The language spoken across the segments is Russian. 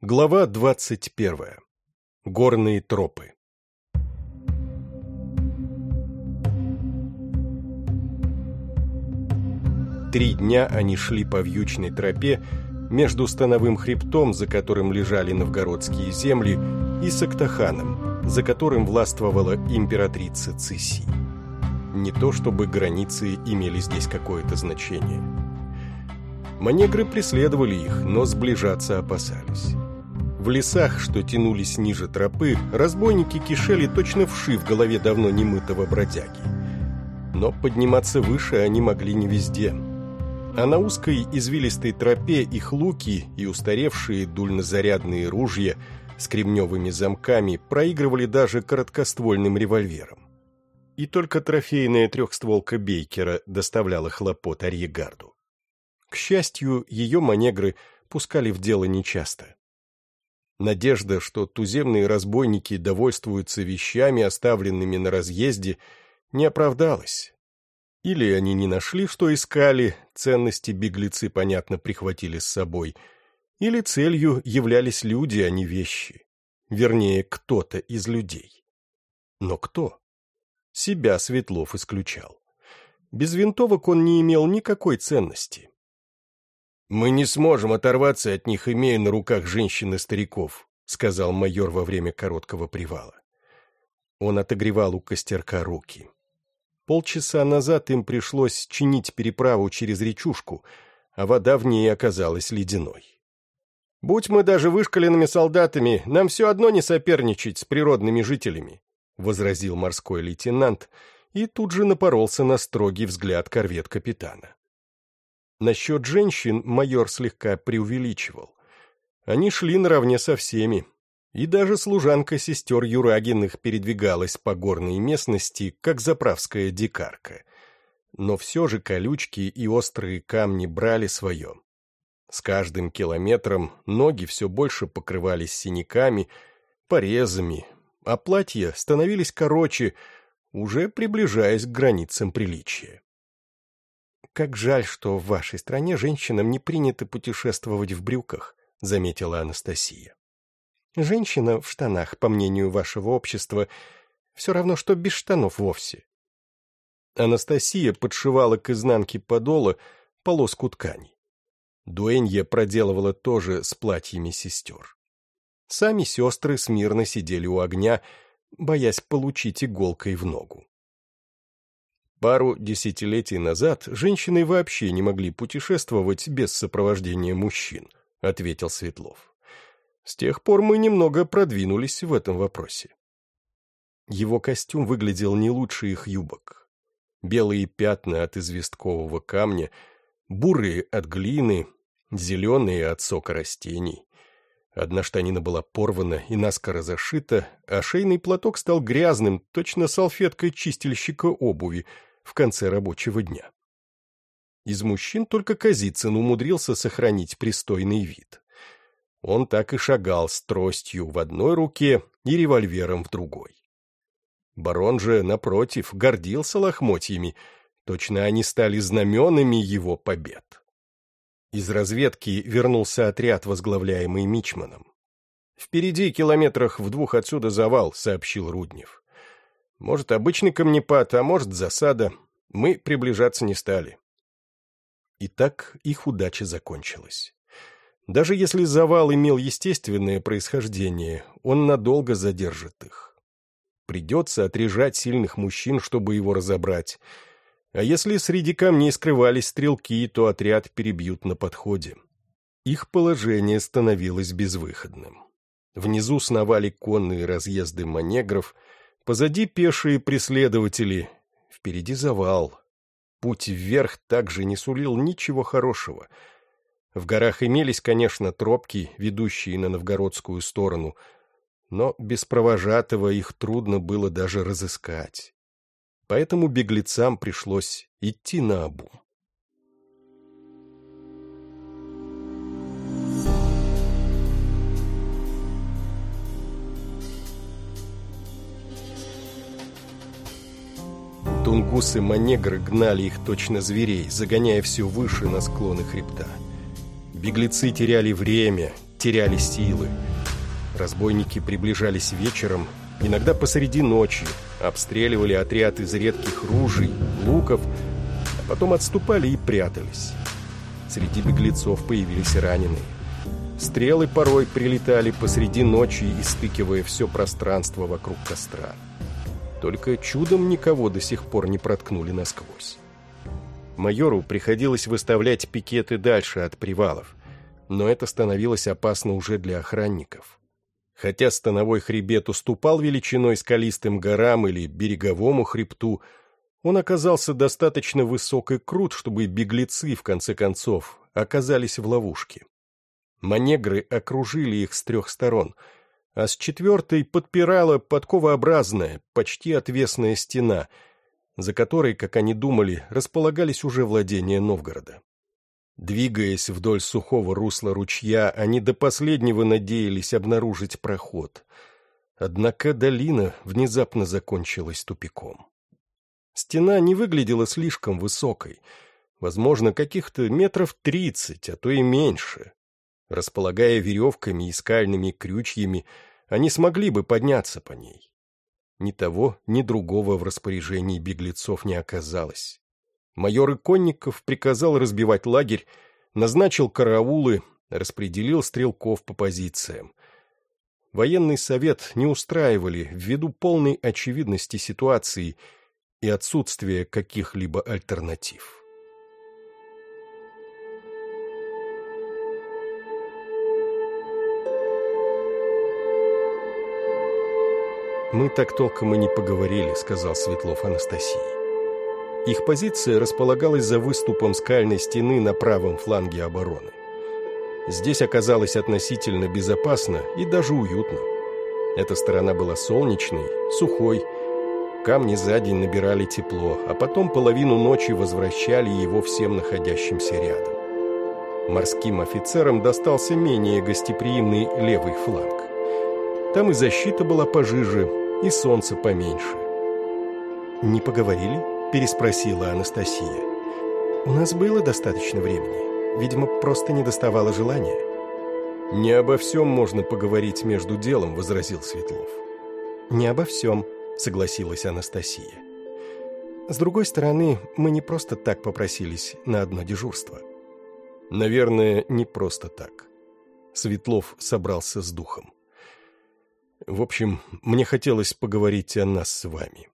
Глава двадцать первая. Горные тропы. Три дня они шли по вьючной тропе между становым хребтом, за которым лежали новгородские земли, и Сактаханом, за которым властвовала императрица Циси. Не то чтобы границы имели здесь какое-то значение. Манегры преследовали их, но сближаться опасались. В лесах, что тянулись ниже тропы, разбойники кишели точно вши в голове давно немытого бродяги. Но подниматься выше они могли не везде – а на узкой извилистой тропе их луки и устаревшие дульнозарядные ружья с кремневыми замками проигрывали даже короткоствольным револьвером. И только трофейная трехстволка Бейкера доставляла хлопот Арьегарду. К счастью, ее манегры пускали в дело нечасто. Надежда, что туземные разбойники довольствуются вещами, оставленными на разъезде, не оправдалась. Или они не нашли, что искали, ценности беглецы, понятно, прихватили с собой, или целью являлись люди, а не вещи. Вернее, кто-то из людей. Но кто? Себя Светлов исключал. Без винтовок он не имел никакой ценности. «Мы не сможем оторваться от них, имея на руках женщин и стариков», сказал майор во время короткого привала. Он отогревал у костерка руки. Полчаса назад им пришлось чинить переправу через речушку, а вода в ней оказалась ледяной. «Будь мы даже вышкаленными солдатами, нам все одно не соперничать с природными жителями», возразил морской лейтенант и тут же напоролся на строгий взгляд корвет-капитана. Насчет женщин майор слегка преувеличивал. Они шли наравне со всеми, и даже служанка сестер Юрагиных передвигалась по горной местности, как заправская дикарка. Но все же колючки и острые камни брали свое. С каждым километром ноги все больше покрывались синяками, порезами, а платья становились короче, уже приближаясь к границам приличия. «Как жаль, что в вашей стране женщинам не принято путешествовать в брюках», — заметила Анастасия. Женщина в штанах, по мнению вашего общества, все равно, что без штанов вовсе. Анастасия подшивала к изнанке подола полоску ткани. Дуэнья проделывала тоже с платьями сестер. Сами сестры смирно сидели у огня, боясь получить иголкой в ногу. Пару десятилетий назад женщины вообще не могли путешествовать без сопровождения мужчин, ответил Светлов. С тех пор мы немного продвинулись в этом вопросе. Его костюм выглядел не лучше их юбок. Белые пятна от известкового камня, бурые от глины, зеленые от сока растений. Одна штанина была порвана и наскоро зашита, а шейный платок стал грязным, точно салфеткой чистильщика обуви в конце рабочего дня. Из мужчин только Казицын умудрился сохранить пристойный вид. Он так и шагал с тростью в одной руке и револьвером в другой. Барон же, напротив, гордился лохмотьями, точно они стали знаменами его побед. Из разведки вернулся отряд, возглавляемый Мичманом. «Впереди километрах в двух отсюда завал», — сообщил Руднев. «Может, обычный камнепад, а может, засада. Мы приближаться не стали». И так их удача закончилась. Даже если завал имел естественное происхождение, он надолго задержит их. Придется отрежать сильных мужчин, чтобы его разобрать. А если среди камней скрывались стрелки, то отряд перебьют на подходе. Их положение становилось безвыходным. Внизу сновали конные разъезды манегров, позади пешие преследователи, впереди завал. Путь вверх также не сулил ничего хорошего — в горах имелись, конечно, тропки, ведущие на новгородскую сторону, но без провожатого их трудно было даже разыскать. Поэтому беглецам пришлось идти на обум. Тунгусы-манегры гнали их точно зверей, загоняя все выше на склоны хребта. Беглецы теряли время, теряли силы. Разбойники приближались вечером, иногда посреди ночи, обстреливали отряд из редких ружей, луков, а потом отступали и прятались. Среди беглецов появились раненые. Стрелы порой прилетали посреди ночи, истыкивая все пространство вокруг костра. Только чудом никого до сих пор не проткнули насквозь. Майору приходилось выставлять пикеты дальше от привалов, но это становилось опасно уже для охранников. Хотя становой хребет уступал величиной скалистым горам или береговому хребту, он оказался достаточно высок и крут, чтобы беглецы, в конце концов, оказались в ловушке. Манегры окружили их с трех сторон, а с четвертой подпирала подковообразная, почти отвесная стена, за которой, как они думали, располагались уже владения Новгорода. Двигаясь вдоль сухого русла ручья, они до последнего надеялись обнаружить проход. Однако долина внезапно закончилась тупиком. Стена не выглядела слишком высокой, возможно, каких-то метров тридцать, а то и меньше. Располагая веревками и скальными крючьями, они смогли бы подняться по ней. Ни того, ни другого в распоряжении беглецов не оказалось. Майор Иконников приказал разбивать лагерь, назначил караулы, распределил стрелков по позициям. Военный совет не устраивали ввиду полной очевидности ситуации и отсутствия каких-либо альтернатив. «Мы так толком и не поговорили», — сказал Светлов Анастасии. Их позиция располагалась за выступом скальной стены на правом фланге обороны. Здесь оказалось относительно безопасно и даже уютно. Эта сторона была солнечной, сухой, камни за день набирали тепло, а потом половину ночи возвращали его всем находящимся рядом. Морским офицерам достался менее гостеприимный левый фланг. Там и защита была пожиже, и солнце поменьше. «Не поговорили?» – переспросила Анастасия. «У нас было достаточно времени. Видимо, просто не доставало желания». «Не обо всем можно поговорить между делом», – возразил Светлов. «Не обо всем», – согласилась Анастасия. «С другой стороны, мы не просто так попросились на одно дежурство». «Наверное, не просто так». Светлов собрался с духом. В общем, мне хотелось поговорить о нас с вами».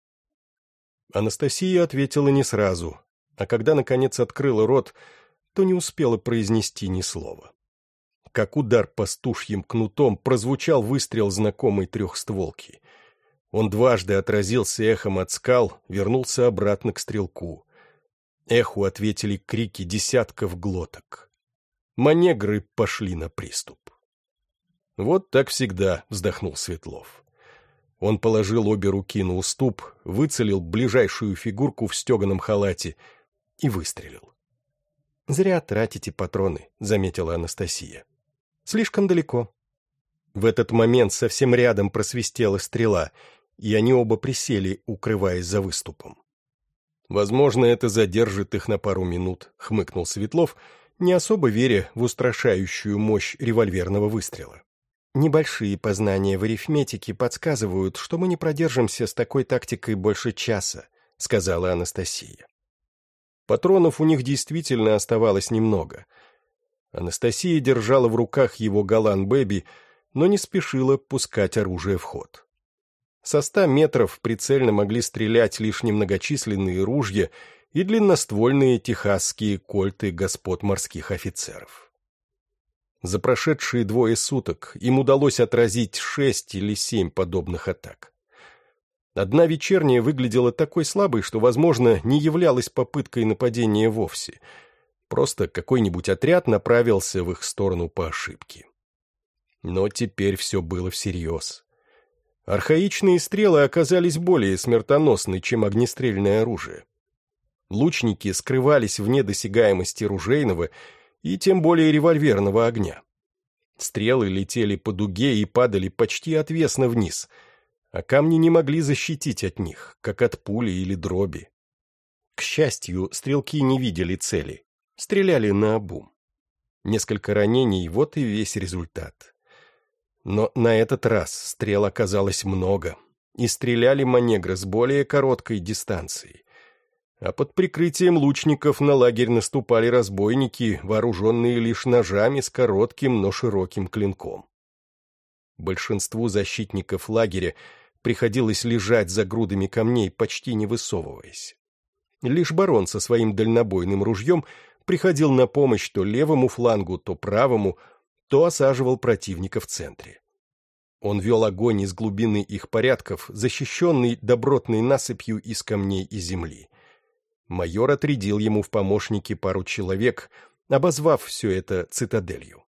Анастасия ответила не сразу, а когда, наконец, открыла рот, то не успела произнести ни слова. Как удар пастушьим кнутом прозвучал выстрел знакомой трехстволки. Он дважды отразился эхом от скал, вернулся обратно к стрелку. Эху ответили крики десятков глоток. Манегры пошли на приступ. «Вот так всегда», — вздохнул Светлов. Он положил обе руки на уступ, выцелил ближайшую фигурку в стеганом халате и выстрелил. «Зря тратите патроны», — заметила Анастасия. «Слишком далеко». В этот момент совсем рядом просвистела стрела, и они оба присели, укрываясь за выступом. «Возможно, это задержит их на пару минут», — хмыкнул Светлов, не особо веря в устрашающую мощь револьверного выстрела. Небольшие познания в арифметике подсказывают, что мы не продержимся с такой тактикой больше часа, сказала Анастасия. Патронов у них действительно оставалось немного. Анастасия держала в руках его Галан Бэби, но не спешила пускать оружие в ход. Со ста метров прицельно могли стрелять лишь немногочисленные ружья и длинноствольные техасские кольты господ морских офицеров. За прошедшие двое суток им удалось отразить шесть или семь подобных атак. Одна вечерняя выглядела такой слабой, что, возможно, не являлась попыткой нападения вовсе. Просто какой-нибудь отряд направился в их сторону по ошибке. Но теперь все было всерьез. Архаичные стрелы оказались более смертоносны, чем огнестрельное оружие. Лучники скрывались вне досягаемости ружейного и тем более револьверного огня. Стрелы летели по дуге и падали почти отвесно вниз, а камни не могли защитить от них, как от пули или дроби. К счастью, стрелки не видели цели, стреляли на обум. Несколько ранений — вот и весь результат. Но на этот раз стрел оказалось много, и стреляли манегры с более короткой дистанции. А под прикрытием лучников на лагерь наступали разбойники, вооруженные лишь ножами с коротким, но широким клинком. Большинству защитников лагеря приходилось лежать за грудами камней, почти не высовываясь. Лишь барон со своим дальнобойным ружьем приходил на помощь то левому флангу, то правому, то осаживал противника в центре. Он вел огонь из глубины их порядков, защищенный добротной насыпью из камней и земли. Майор отрядил ему в помощники пару человек, обозвав все это цитаделью.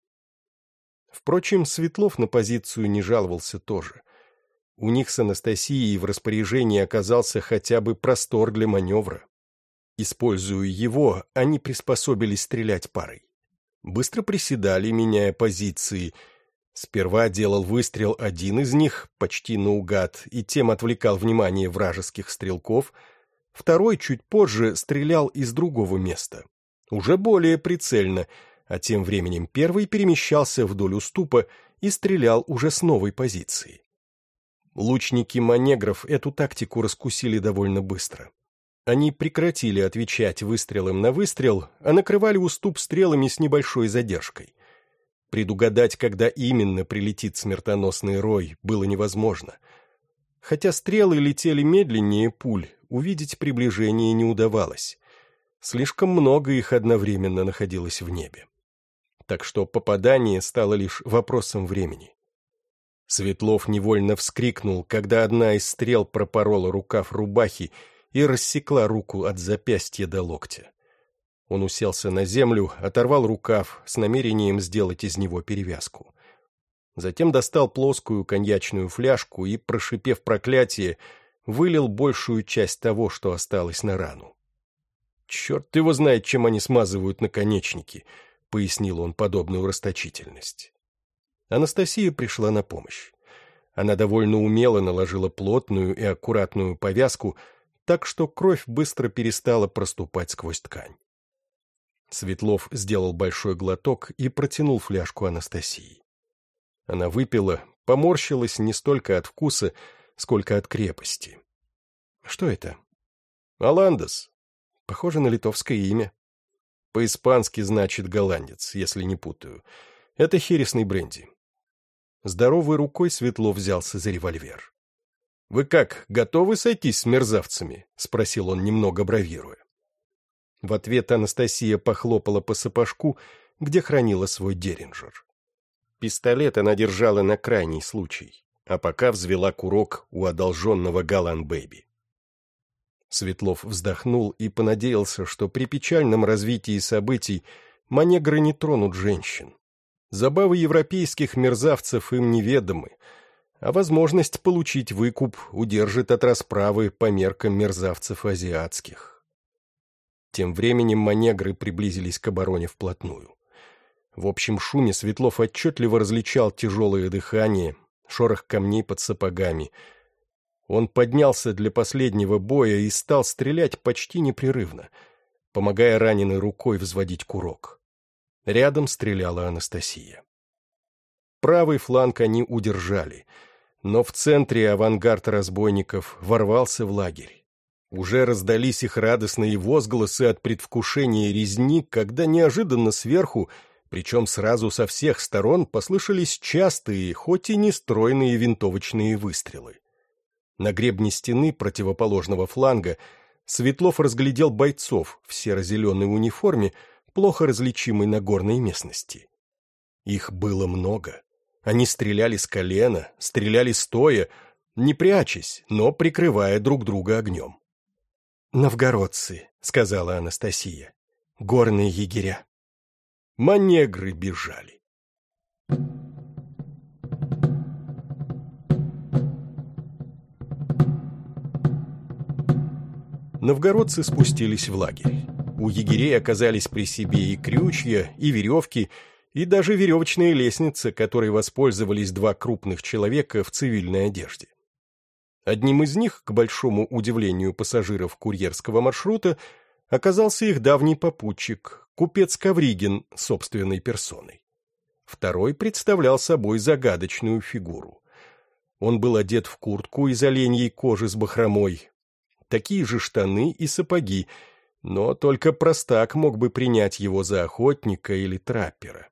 Впрочем, Светлов на позицию не жаловался тоже. У них с Анастасией в распоряжении оказался хотя бы простор для маневра. Используя его, они приспособились стрелять парой. Быстро приседали, меняя позиции. Сперва делал выстрел один из них, почти наугад, и тем отвлекал внимание вражеских стрелков. Второй чуть позже стрелял из другого места. Уже более прицельно, а тем временем первый перемещался вдоль уступа и стрелял уже с новой позиции. Лучники манегров эту тактику раскусили довольно быстро. Они прекратили отвечать выстрелом на выстрел, а накрывали уступ стрелами с небольшой задержкой. Предугадать, когда именно прилетит смертоносный рой, было невозможно. Хотя стрелы летели медленнее пуль, увидеть приближение не удавалось. Слишком много их одновременно находилось в небе. Так что попадание стало лишь вопросом времени. Светлов невольно вскрикнул, когда одна из стрел пропорола рукав рубахи и рассекла руку от запястья до локтя. Он уселся на землю, оторвал рукав с намерением сделать из него перевязку. Затем достал плоскую коньячную фляжку и, прошипев проклятие, вылил большую часть того, что осталось на рану. «Черт его знает, чем они смазывают наконечники», — пояснил он подобную расточительность. Анастасия пришла на помощь. Она довольно умело наложила плотную и аккуратную повязку, так что кровь быстро перестала проступать сквозь ткань. Светлов сделал большой глоток и протянул фляжку Анастасии. Она выпила, поморщилась не столько от вкуса, сколько от крепости. «Что это?» «Аландос. Похоже на литовское имя. По-испански значит «голландец», если не путаю. Это хересный бренди». Здоровой рукой Светлов взялся за револьвер. «Вы как, готовы сойтись с мерзавцами?» — спросил он, немного бравируя. В ответ Анастасия похлопала по сапожку, где хранила свой деринджер. Пистолет она держала на крайний случай, а пока взвела курок у одолженного Галан-бэби. Светлов вздохнул и понадеялся, что при печальном развитии событий манегры не тронут женщин. Забавы европейских мерзавцев им неведомы — а возможность получить выкуп удержит от расправы по меркам мерзавцев азиатских. Тем временем манегры приблизились к обороне вплотную. В общем шуме Светлов отчетливо различал тяжелое дыхание, шорох камней под сапогами. Он поднялся для последнего боя и стал стрелять почти непрерывно, помогая раненой рукой взводить курок. Рядом стреляла Анастасия. Правый фланг они удержали — но в центре авангард разбойников ворвался в лагерь. Уже раздались их радостные возгласы от предвкушения резни, когда неожиданно сверху, причем сразу со всех сторон, послышались частые, хоть и нестройные винтовочные выстрелы. На гребне стены противоположного фланга Светлов разглядел бойцов в серо-зеленой униформе, плохо различимой на горной местности. Их было много. Они стреляли с колена, стреляли стоя, не прячась, но прикрывая друг друга огнем. «Новгородцы», — сказала Анастасия, — «горные егеря». Манегры бежали. Новгородцы спустились в лагерь. У егерей оказались при себе и крючья, и веревки, и даже веревочная лестница, которой воспользовались два крупных человека в цивильной одежде. Одним из них, к большому удивлению пассажиров курьерского маршрута, оказался их давний попутчик, купец Ковригин собственной персоной. Второй представлял собой загадочную фигуру. Он был одет в куртку из оленьей кожи с бахромой, такие же штаны и сапоги, но только простак мог бы принять его за охотника или траппера.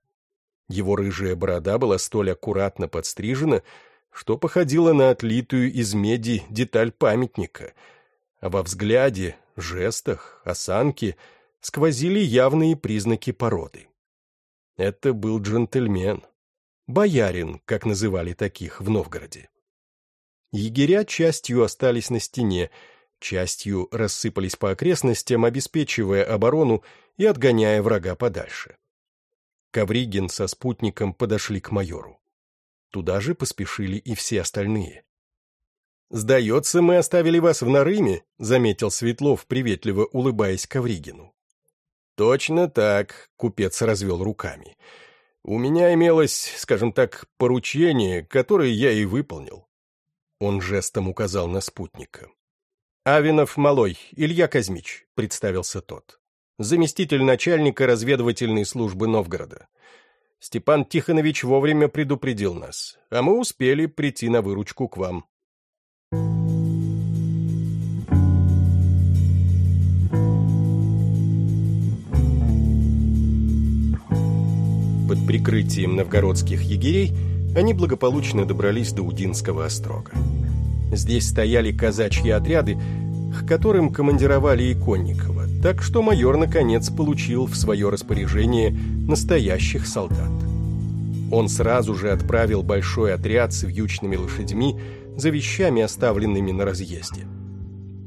Его рыжая борода была столь аккуратно подстрижена, что походила на отлитую из меди деталь памятника, а во взгляде, жестах, осанке сквозили явные признаки породы. Это был джентльмен. Боярин, как называли таких в Новгороде. Егеря частью остались на стене, частью рассыпались по окрестностям, обеспечивая оборону и отгоняя врага подальше. Ковригин со спутником подошли к майору. Туда же поспешили и все остальные. «Сдается, мы оставили вас в Нарыме», — заметил Светлов, приветливо улыбаясь Ковригину. «Точно так», — купец развел руками. «У меня имелось, скажем так, поручение, которое я и выполнил». Он жестом указал на спутника. «Авинов Малой, Илья Казмич», — представился тот. «Заместитель начальника разведывательной службы Новгорода. Степан Тихонович вовремя предупредил нас, а мы успели прийти на выручку к вам. Под прикрытием новгородских егерей они благополучно добрались до Удинского острога. Здесь стояли казачьи отряды, к которым командировали Иконникова, так что майор наконец получил в свое распоряжение настоящих солдат. Он сразу же отправил большой отряд с вьючными лошадьми за вещами, оставленными на разъезде.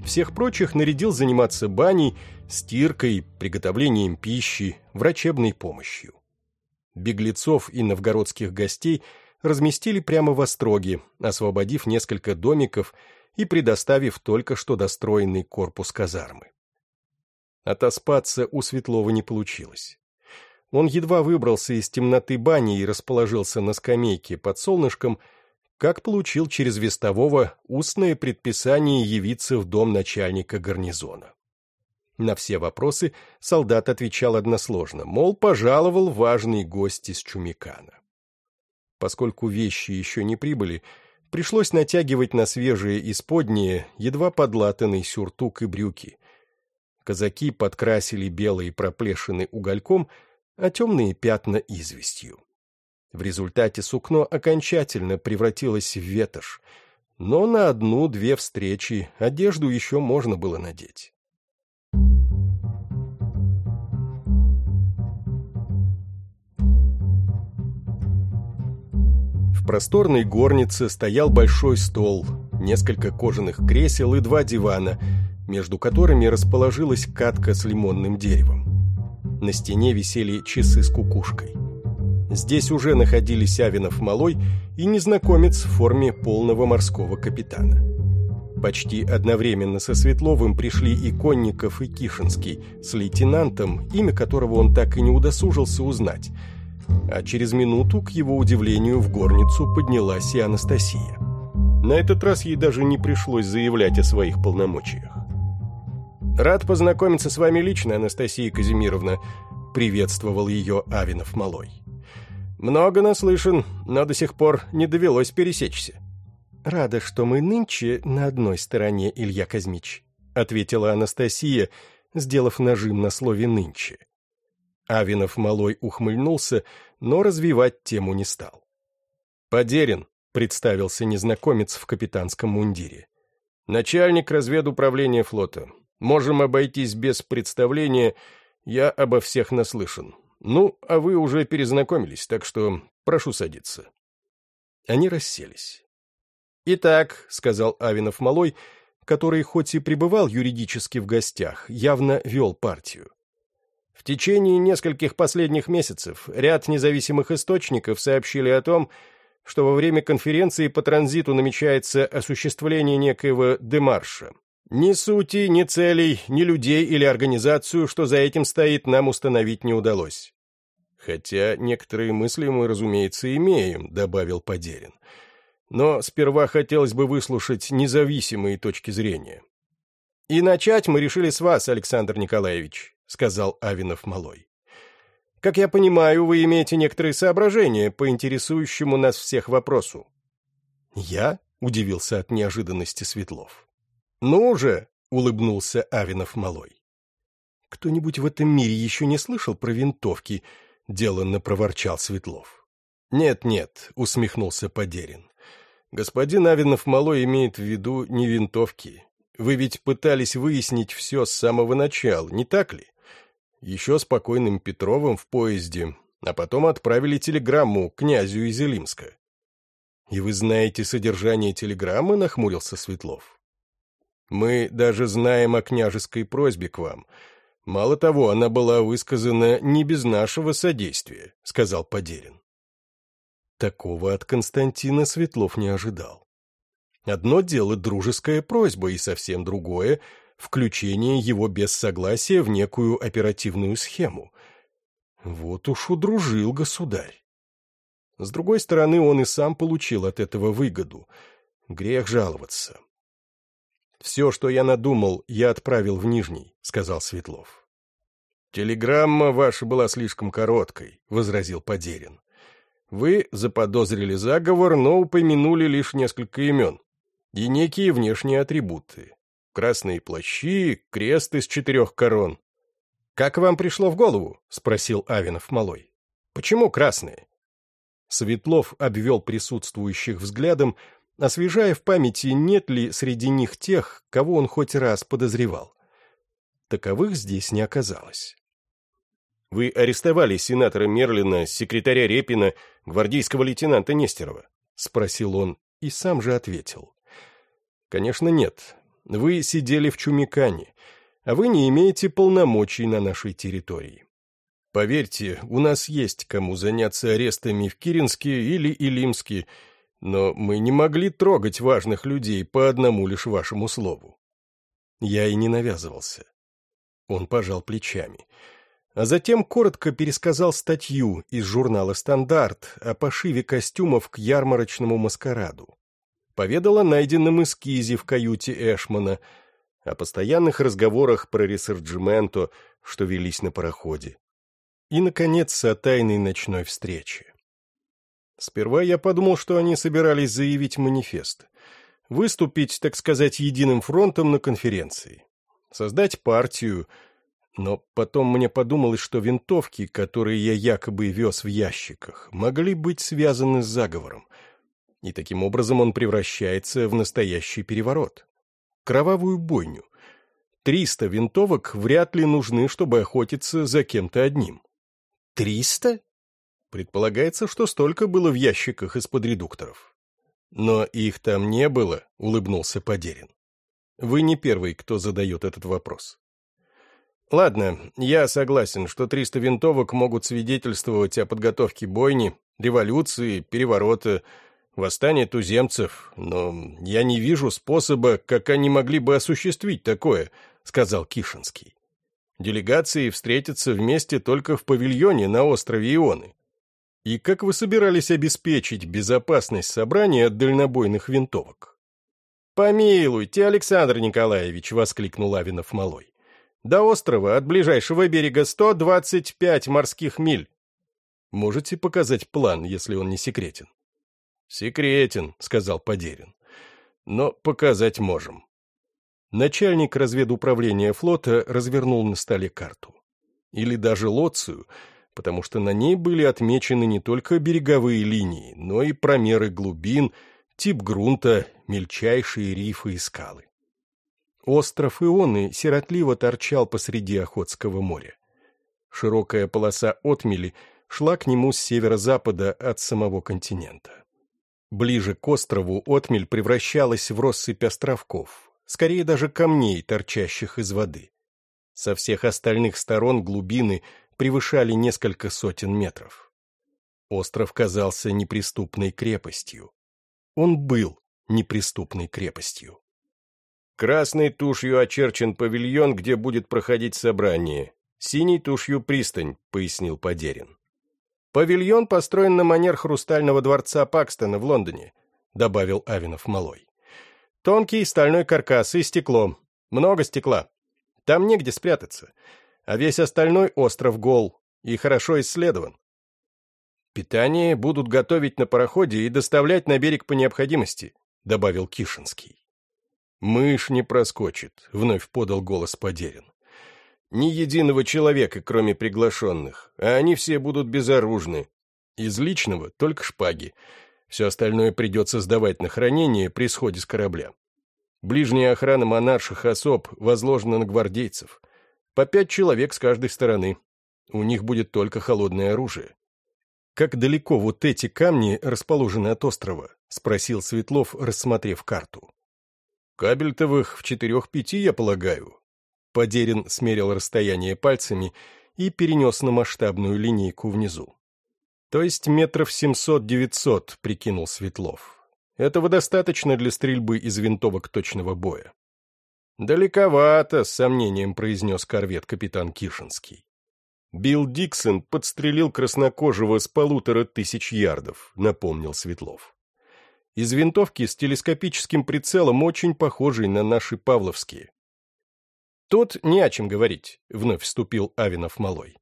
Всех прочих нарядил заниматься баней, стиркой, приготовлением пищи, врачебной помощью. Беглецов и новгородских гостей разместили прямо в Остроге, освободив несколько домиков и предоставив только что достроенный корпус казармы. Отоспаться у Светлова не получилось. Он едва выбрался из темноты бани и расположился на скамейке под солнышком, как получил через вестового устное предписание явиться в дом начальника гарнизона. На все вопросы солдат отвечал односложно, мол, пожаловал важный гость из Чумикана. Поскольку вещи еще не прибыли, пришлось натягивать на свежие исподние едва подлатанный сюртук и брюки. Казаки подкрасили белые проплешины угольком, а темные пятна известью. В результате сукно окончательно превратилось в ветошь, но на одну-две встречи одежду еще можно было надеть. Просторной горнице стоял большой стол, несколько кожаных кресел и два дивана, между которыми расположилась катка с лимонным деревом. На стене висели часы с кукушкой. Здесь уже находились Авинов Малой и незнакомец в форме полного морского капитана. Почти одновременно со Светловым пришли и Конников, и Кишинский с лейтенантом, имя которого он так и не удосужился узнать. А через минуту, к его удивлению, в горницу поднялась и Анастасия. На этот раз ей даже не пришлось заявлять о своих полномочиях. «Рад познакомиться с вами лично, Анастасия Казимировна», — приветствовал ее Авинов Малой. «Много наслышан, но до сих пор не довелось пересечься». «Рада, что мы нынче на одной стороне, Илья Казмич», — ответила Анастасия, сделав нажим на слове «нынче». Авинов Малой ухмыльнулся, но развивать тему не стал. «Подерин», — представился незнакомец в капитанском мундире. «Начальник разведуправления флота. Можем обойтись без представления, я обо всех наслышан. Ну, а вы уже перезнакомились, так что прошу садиться». Они расселись. «Итак», — сказал Авинов Малой, который хоть и пребывал юридически в гостях, явно вел партию. В течение нескольких последних месяцев ряд независимых источников сообщили о том, что во время конференции по транзиту намечается осуществление некоего демарша, ни сути, ни целей, ни людей или организацию, что за этим стоит, нам установить не удалось. Хотя некоторые мысли мы, разумеется, имеем, добавил Подерин. Но сперва хотелось бы выслушать независимые точки зрения. «И начать мы решили с вас, Александр Николаевич», — сказал Авинов-Малой. «Как я понимаю, вы имеете некоторые соображения по интересующему нас всех вопросу». «Я?» — удивился от неожиданности Светлов. «Ну же!» — улыбнулся Авинов-Малой. «Кто-нибудь в этом мире еще не слышал про винтовки?» — деланно проворчал Светлов. «Нет-нет», — усмехнулся Подерин. «Господин Авинов-Малой имеет в виду не винтовки. Вы ведь пытались выяснить все с самого начала, не так ли? Еще спокойным Петровым в поезде, а потом отправили телеграмму князю из Илимска. «И вы знаете содержание телеграммы?» — нахмурился Светлов. «Мы даже знаем о княжеской просьбе к вам. Мало того, она была высказана не без нашего содействия», — сказал Подерин. Такого от Константина Светлов не ожидал. Одно дело дружеская просьба, и совсем другое — включение его без согласия в некую оперативную схему. Вот уж удружил государь. С другой стороны, он и сам получил от этого выгоду. Грех жаловаться. «Все, что я надумал, я отправил в Нижний», — сказал Светлов. «Телеграмма ваша была слишком короткой», — возразил Подерин. «Вы заподозрили заговор, но упомянули лишь несколько имен и некие внешние атрибуты. Красные плащи, крест из четырех корон. «Как вам пришло в голову?» — спросил Авинов малой. «Почему красные?» Светлов обвел присутствующих взглядом, освежая в памяти, нет ли среди них тех, кого он хоть раз подозревал. Таковых здесь не оказалось. «Вы арестовали сенатора Мерлина, секретаря Репина, гвардейского лейтенанта Нестерова?» — спросил он и сам же ответил. «Конечно нет. Вы сидели в Чумикане, а вы не имеете полномочий на нашей территории. Поверьте, у нас есть кому заняться арестами в Киринске или Илимске, но мы не могли трогать важных людей по одному лишь вашему слову. Я и не навязывался. Он пожал плечами. А затем коротко пересказал статью из журнала «Стандарт» о пошиве костюмов к ярмарочному маскараду. Поведал о найденном эскизе в каюте Эшмана, о постоянных разговорах про ресерджименто, что велись на пароходе. И, наконец, о тайной ночной встрече. Сперва я подумал, что они собирались заявить манифест. Выступить, так сказать, единым фронтом на конференции. Создать партию. Но потом мне подумалось, что винтовки, которые я якобы вез в ящиках, могли быть связаны с заговором. И таким образом он превращается в настоящий переворот. Кровавую бойню. Триста винтовок вряд ли нужны, чтобы охотиться за кем-то одним. Триста? Предполагается, что столько было в ящиках из-под редукторов. Но их там не было, улыбнулся Подерин. Вы не первый, кто задает этот вопрос. Ладно, я согласен, что 300 винтовок могут свидетельствовать о подготовке бойни, революции, переворота, восстания туземцев, но я не вижу способа, как они могли бы осуществить такое, сказал Кишинский. Делегации встретятся вместе только в павильоне на острове Ионы. И как вы собирались обеспечить безопасность собрания от дальнобойных винтовок? «Помилуйте, Александр Николаевич!» — воскликнул Авинов Малой. «До острова от ближайшего берега 125 морских миль. Можете показать план, если он не секретен?» «Секретен», — сказал Подерин. «Но показать можем. Начальник разведуправления флота развернул на столе карту. Или даже лоцию, потому что на ней были отмечены не только береговые линии, но и промеры глубин, тип грунта, мельчайшие рифы и скалы. Остров Ионы сиротливо торчал посреди Охотского моря. Широкая полоса отмели шла к нему с северо-запада от самого континента. Ближе к острову отмель превращалась в россыпь островков, скорее даже камней, торчащих из воды. Со всех остальных сторон глубины превышали несколько сотен метров. Остров казался неприступной крепостью. Он был неприступной крепостью. Красной тушью очерчен павильон, где будет проходить собрание. Синей тушью пристань, пояснил Подерин. Павильон построен на манер хрустального дворца Пакстона в Лондоне, добавил Авинов Малой. Тонкий стальной каркас и стекло. Много стекла. Там негде спрятаться. А весь остальной остров гол и хорошо исследован. Питание будут готовить на пароходе и доставлять на берег по необходимости, добавил Кишинский. Мышь не проскочит, вновь подал голос Подерин. Ни единого человека, кроме приглашенных, а они все будут безоружны. Из личного только шпаги. Все остальное придется сдавать на хранение при сходе с корабля. Ближняя охрана монарших особ возложена на гвардейцев. По пять человек с каждой стороны. У них будет только холодное оружие. «Как далеко вот эти камни расположены от острова?» — спросил Светлов, рассмотрев карту. «Кабельтовых в четырех-пяти, я полагаю». Подерин смерил расстояние пальцами и перенес на масштабную линейку внизу. «То есть метров семьсот-девятьсот», — прикинул Светлов. Этого достаточно для стрельбы из винтовок точного боя. «Далековато», — с сомнением произнес корвет капитан Кишинский. «Билл Диксон подстрелил краснокожего с полутора тысяч ярдов», — напомнил Светлов. «Из винтовки с телескопическим прицелом, очень похожей на наши павловские». «Тут не о чем говорить», — вновь вступил Авинов-Малой.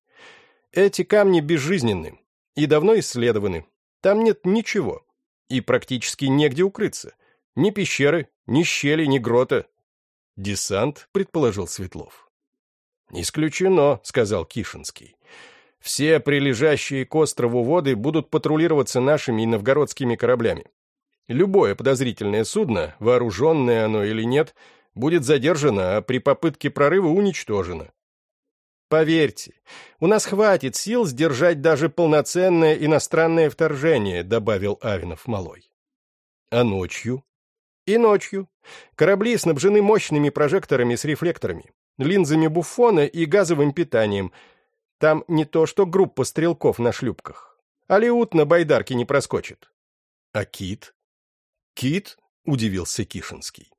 «Эти камни безжизненны и давно исследованы. Там нет ничего, и практически негде укрыться. Ни пещеры, ни щели, ни грота. Десант, предположил Светлов. «Исключено», — сказал Кишинский. «Все прилежащие к острову воды будут патрулироваться нашими и новгородскими кораблями. Любое подозрительное судно, вооруженное оно или нет, будет задержано, а при попытке прорыва уничтожено. Поверьте, у нас хватит сил сдержать даже полноценное иностранное вторжение, добавил Авинов малой. А ночью? И ночью. Корабли снабжены мощными прожекторами с рефлекторами, линзами буфона и газовым питанием. Там не то что группа стрелков на шлюпках. Алиут на байдарке не проскочит. А кит? Кит? Удивился Кишинский.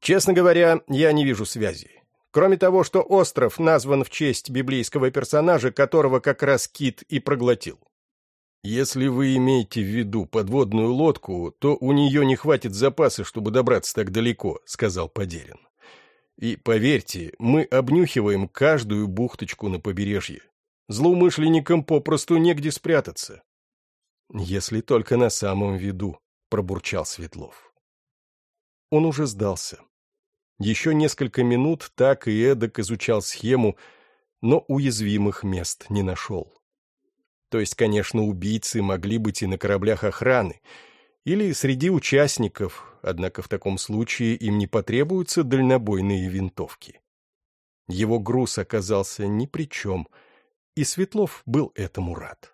Честно говоря, я не вижу связи. Кроме того, что остров назван в честь библейского персонажа, которого как раз кит и проглотил. Если вы имеете в виду подводную лодку, то у нее не хватит запаса, чтобы добраться так далеко, сказал Подерин. И поверьте, мы обнюхиваем каждую бухточку на побережье. Злоумышленникам попросту негде спрятаться. Если только на самом виду, пробурчал Светлов. Он уже сдался. Еще несколько минут так и эдак изучал схему, но уязвимых мест не нашел. То есть, конечно, убийцы могли быть и на кораблях охраны, или среди участников, однако в таком случае им не потребуются дальнобойные винтовки. Его груз оказался ни при чем, и Светлов был этому рад.